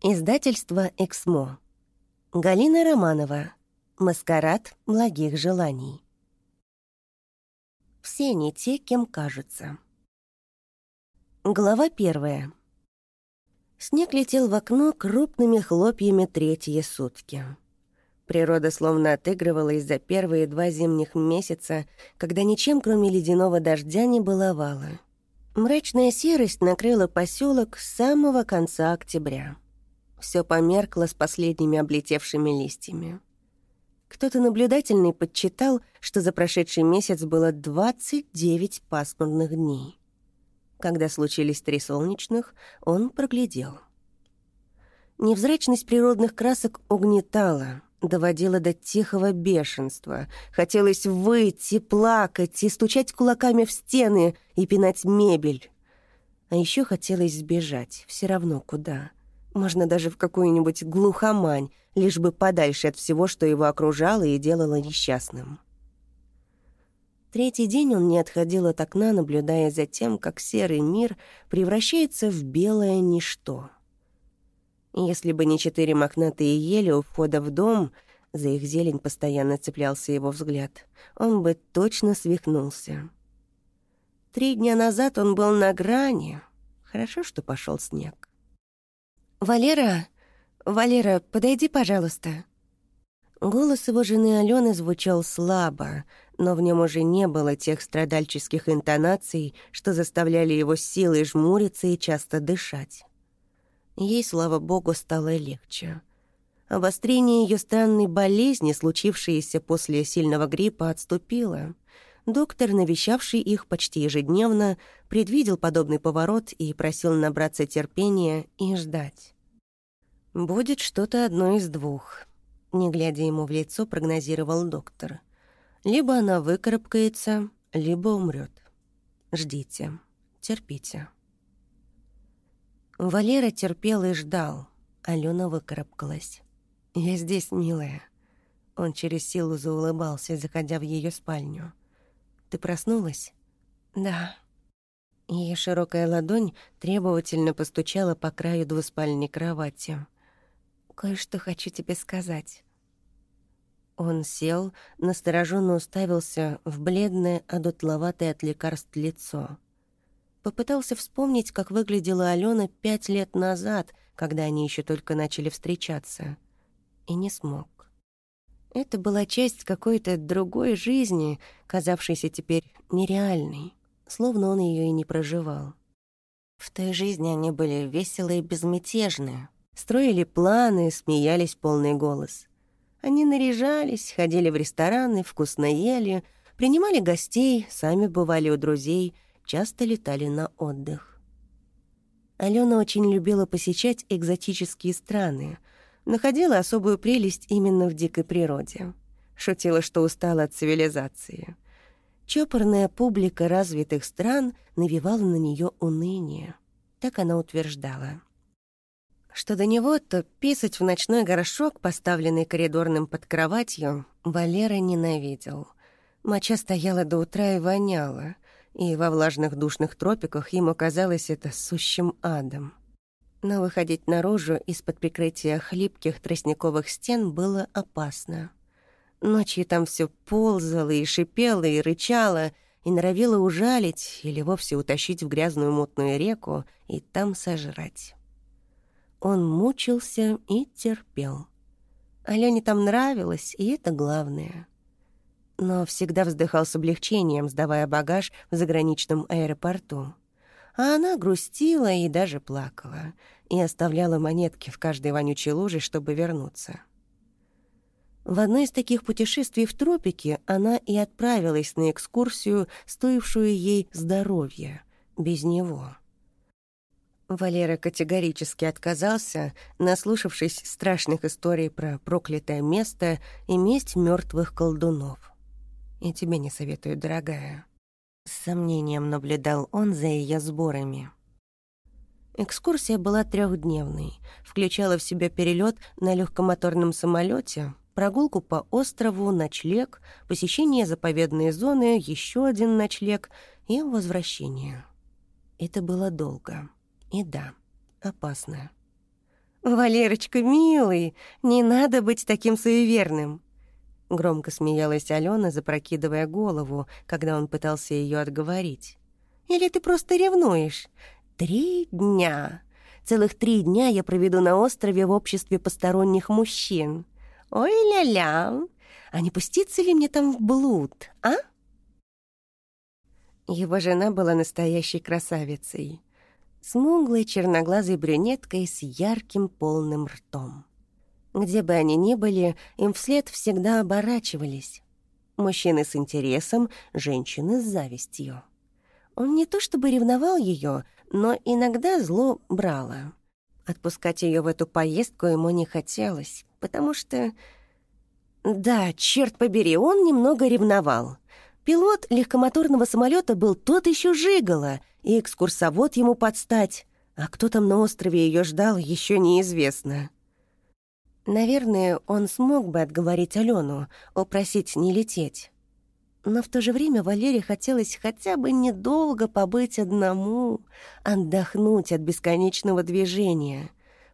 Издательство «Эксмо». Галина Романова. «Маскарад благих желаний». Все не те, кем кажутся. Глава первая. Снег летел в окно крупными хлопьями третьи сутки. Природа словно отыгрывалась за первые два зимних месяца, когда ничем, кроме ледяного дождя, не баловала. Мрачная серость накрыла поселок с самого конца октября. Все померкло с последними облетевшими листьями. Кто-то наблюдательный подсчитал, что за прошедший месяц было 29 пасмурных дней. Когда случились три солнечных, он проглядел. Невзрачность природных красок угнетала, доводила до тихого бешенства. Хотелось выйти, плакать и стучать кулаками в стены и пинать мебель. А еще хотелось сбежать, все равно куда — можно даже в какую-нибудь глухомань, лишь бы подальше от всего, что его окружало и делало несчастным. Третий день он не отходил от окна, наблюдая за тем, как серый мир превращается в белое ничто. Если бы не четыре мохнатые ели у входа в дом, за их зелень постоянно цеплялся его взгляд, он бы точно свихнулся. Три дня назад он был на грани. Хорошо, что пошел снег. «Валера! Валера, подойди, пожалуйста!» Голос его жены Алены звучал слабо, но в нем уже не было тех страдальческих интонаций, что заставляли его силой жмуриться и часто дышать. Ей, слава богу, стало легче. Обострение ее странной болезни, случившееся после сильного гриппа, отступило. Доктор, навещавший их почти ежедневно, предвидел подобный поворот и просил набраться терпения и ждать. «Будет что-то одно из двух», — не глядя ему в лицо, прогнозировал доктор. «Либо она выкарабкается, либо умрет. Ждите, терпите». Валера терпел и ждал. Алена выкарабкалась. «Я здесь, милая». Он через силу заулыбался, заходя в ее спальню. «Ты проснулась?» «Да». Ее широкая ладонь требовательно постучала по краю двуспальной кровати. «Кое-что хочу тебе сказать». Он сел, настороженно уставился в бледное, одутловатое от лекарств лицо. Попытался вспомнить, как выглядела Алена пять лет назад, когда они еще только начали встречаться. И не смог. Это была часть какой-то другой жизни, казавшейся теперь нереальной, словно он ее и не проживал. В той жизни они были веселые и безмятежные, строили планы, смеялись полный голос. Они наряжались, ходили в рестораны, вкусно ели, принимали гостей, сами бывали у друзей, часто летали на отдых. Алена очень любила посещать экзотические страны, находила особую прелесть именно в дикой природе. Шутила, что устала от цивилизации. Чопорная публика развитых стран навевала на нее уныние. Так она утверждала. Что до него, то писать в ночной горшок, поставленный коридорным под кроватью, Валера ненавидел. Моча стояла до утра и воняла, и во влажных душных тропиках ему казалось это сущим адом. Но выходить наружу из-под прикрытия хлипких тростниковых стен было опасно. Ночью там все ползало и шипело и рычало, и норовило ужалить или вовсе утащить в грязную мутную реку и там сожрать. Он мучился и терпел. Алене там нравилось, и это главное. Но всегда вздыхал с облегчением, сдавая багаж в заграничном аэропорту а она грустила и даже плакала, и оставляла монетки в каждой вонючей луже, чтобы вернуться. В одно из таких путешествий в тропики она и отправилась на экскурсию, стоившую ей здоровья, без него. Валера категорически отказался, наслушавшись страшных историй про проклятое место и месть мертвых колдунов. «И тебе не советую, дорогая», с сомнением наблюдал он за ее сборами. Экскурсия была трехдневной, включала в себя перелет на легкомоторном самолете, прогулку по острову, ночлег, посещение заповедной зоны, еще один ночлег и возвращение. Это было долго. И да, опасно. «Валерочка, милый, не надо быть таким суеверным!» Громко смеялась Алена, запрокидывая голову, когда он пытался ее отговорить. «Или ты просто ревнуешь? Три дня! Целых три дня я проведу на острове в обществе посторонних мужчин. Ой, ля-ля! А не пуститься ли мне там в блуд, а?» Его жена была настоящей красавицей смуглой черноглазой брюнеткой с ярким полным ртом. Где бы они ни были, им вслед всегда оборачивались. Мужчины с интересом, женщины с завистью. Он не то чтобы ревновал ее, но иногда зло брало. Отпускать ее в эту поездку ему не хотелось, потому что... Да, черт побери, он немного ревновал. Пилот легкомоторного самолета был тот еще жигало, и экскурсовод ему подстать, а кто там на острове ее ждал, еще неизвестно. Наверное, он смог бы отговорить Алену, упросить не лететь. Но в то же время Валере хотелось хотя бы недолго побыть одному, отдохнуть от бесконечного движения,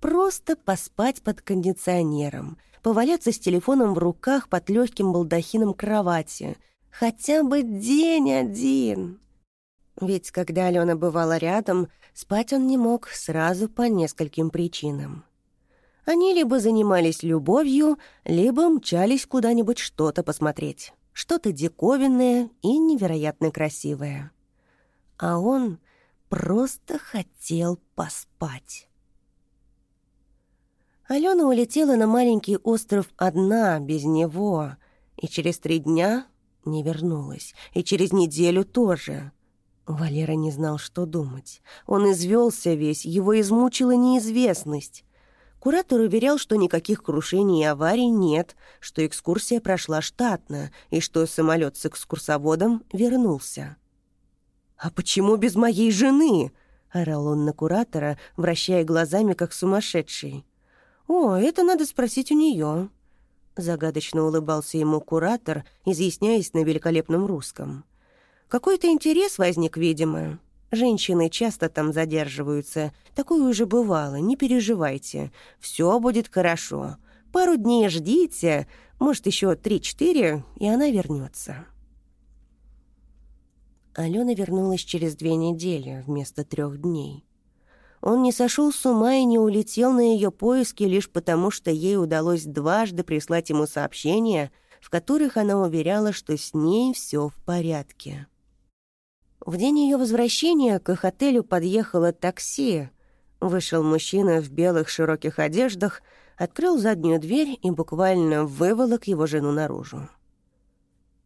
просто поспать под кондиционером, поваляться с телефоном в руках под легким балдахином кровати. Хотя бы день один. Ведь когда Алена бывала рядом, спать он не мог сразу по нескольким причинам. Они либо занимались любовью, либо мчались куда-нибудь что-то посмотреть. Что-то диковинное и невероятно красивое. А он просто хотел поспать. Алена улетела на маленький остров одна, без него, и через три дня не вернулась, и через неделю тоже. Валера не знал, что думать. Он извелся весь, его измучила неизвестность. Куратор уверял, что никаких крушений и аварий нет, что экскурсия прошла штатно и что самолет с экскурсоводом вернулся. «А почему без моей жены?» — орал он на куратора, вращая глазами, как сумасшедший. «О, это надо спросить у нее», — загадочно улыбался ему куратор, изъясняясь на великолепном русском. Какой-то интерес возник, видимо. Женщины часто там задерживаются. Такое уже бывало, не переживайте. Все будет хорошо. Пару дней ждите, может, еще три-четыре, и она вернется. Алена вернулась через две недели вместо трех дней. Он не сошел с ума и не улетел на ее поиски лишь потому, что ей удалось дважды прислать ему сообщения, в которых она уверяла, что с ней все в порядке. В день ее возвращения к их отелю подъехало такси. Вышел мужчина в белых широких одеждах, открыл заднюю дверь и буквально выволок его жену наружу.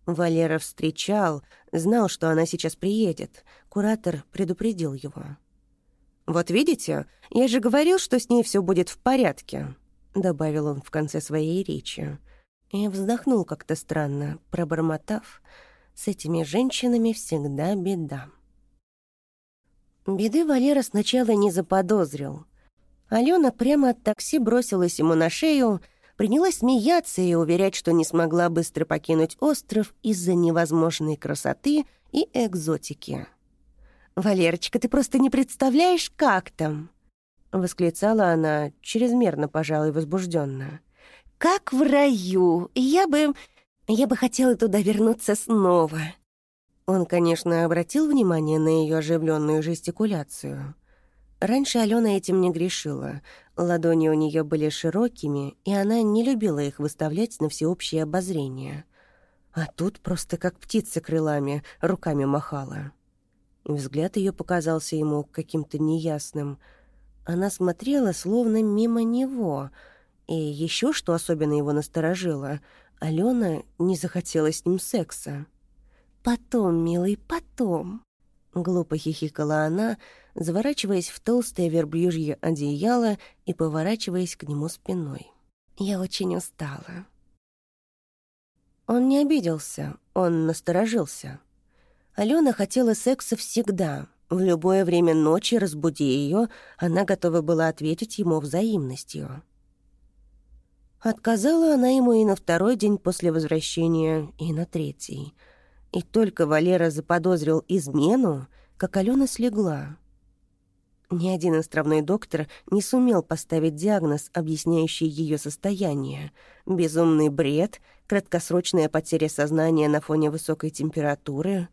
Валера встречал, знал, что она сейчас приедет. Куратор предупредил его. «Вот видите, я же говорил, что с ней все будет в порядке», — добавил он в конце своей речи. И вздохнул как-то странно, пробормотав — с этими женщинами всегда беда. Беды Валера сначала не заподозрил. Алена прямо от такси бросилась ему на шею, принялась смеяться и уверять, что не смогла быстро покинуть остров из-за невозможной красоты и экзотики. «Валерочка, ты просто не представляешь, как там!» — восклицала она, чрезмерно, пожалуй, возбужденно. «Как в раю! Я бы... Я бы хотела туда вернуться снова». Он, конечно, обратил внимание на ее оживленную жестикуляцию. Раньше Алена этим не грешила. Ладони у нее были широкими, и она не любила их выставлять на всеобщее обозрение. А тут просто как птица крылами, руками махала. Взгляд ее показался ему каким-то неясным. Она смотрела словно мимо него. И еще что особенно его насторожило — Алена не захотела с ним секса. «Потом, милый, потом!» Глупо хихикала она, заворачиваясь в толстое верблюжье одеяло и поворачиваясь к нему спиной. «Я очень устала». Он не обиделся, он насторожился. Алена хотела секса всегда. В любое время ночи разбуди ее, она готова была ответить ему взаимностью. Отказала она ему и на второй день после возвращения, и на третий. И только Валера заподозрил измену, как Алена слегла. Ни один островной доктор не сумел поставить диагноз, объясняющий ее состояние. Безумный бред, краткосрочная потеря сознания на фоне высокой температуры.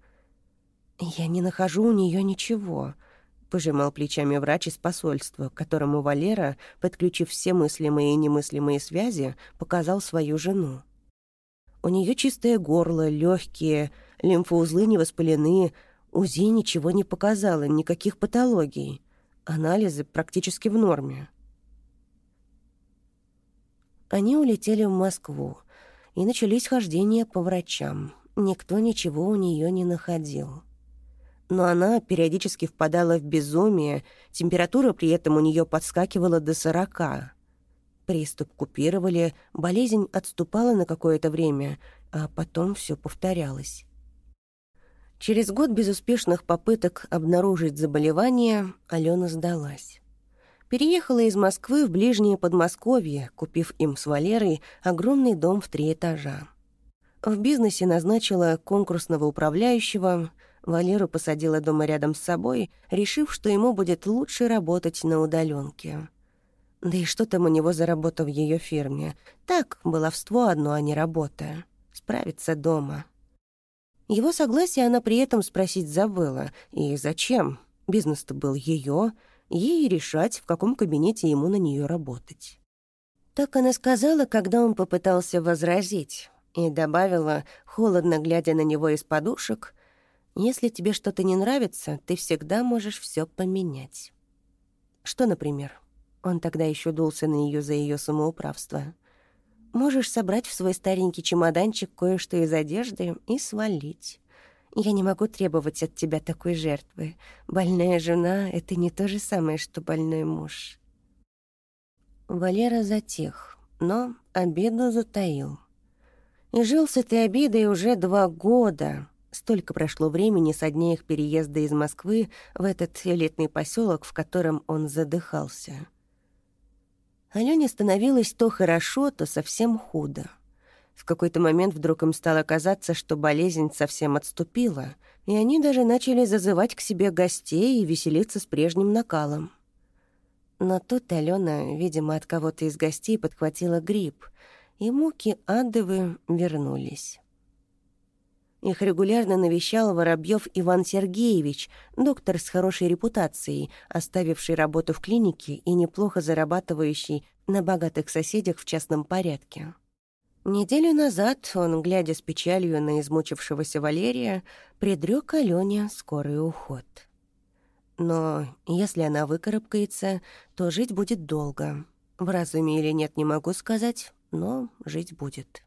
«Я не нахожу у нее ничего», — пожимал плечами врач из посольства, которому Валера, подключив все мыслимые и немыслимые связи, показал свою жену. «У нее чистое горло, легкие, лимфоузлы не воспалены, УЗИ ничего не показало, никаких патологий». Анализы практически в норме. Они улетели в Москву, и начались хождения по врачам. Никто ничего у нее не находил. Но она периодически впадала в безумие, температура при этом у нее подскакивала до сорока. Приступ купировали, болезнь отступала на какое-то время, а потом все повторялось. Через год безуспешных попыток обнаружить заболевание Алена сдалась. Переехала из Москвы в ближнее Подмосковье, купив им с Валерой огромный дом в три этажа. В бизнесе назначила конкурсного управляющего, Валеру посадила дома рядом с собой, решив, что ему будет лучше работать на удаленке. Да и что там у него за работа в ее фирме? Так, баловство одно, а не работа. Справиться дома — его согласие она при этом спросить забыла. И зачем? Бизнес-то был ее, ей решать, в каком кабинете ему на нее работать. Так она сказала, когда он попытался возразить, и добавила, холодно глядя на него из подушек, «Если тебе что-то не нравится, ты всегда можешь все поменять». Что, например? Он тогда еще дулся на нее за ее самоуправство — Можешь собрать в свой старенький чемоданчик кое-что из одежды и свалить. Я не могу требовать от тебя такой жертвы. Больная жена — это не то же самое, что больной муж». Валера затих, но обиду затаил. И жил с этой обидой уже два года. Столько прошло времени со дня их переезда из Москвы в этот элитный поселок, в котором он задыхался. Алёне становилось то хорошо, то совсем худо. В какой-то момент вдруг им стало казаться, что болезнь совсем отступила, и они даже начали зазывать к себе гостей и веселиться с прежним накалом. Но тут Алена, видимо, от кого-то из гостей подхватила грипп, и муки адовы вернулись. Их регулярно навещал Воробьев Иван Сергеевич, доктор с хорошей репутацией, оставивший работу в клинике и неплохо зарабатывающий на богатых соседях в частном порядке. Неделю назад он, глядя с печалью на измучившегося Валерия, предрёк Алёне скорый уход. Но если она выкарабкается, то жить будет долго. В разуме или нет, не могу сказать, но жить будет.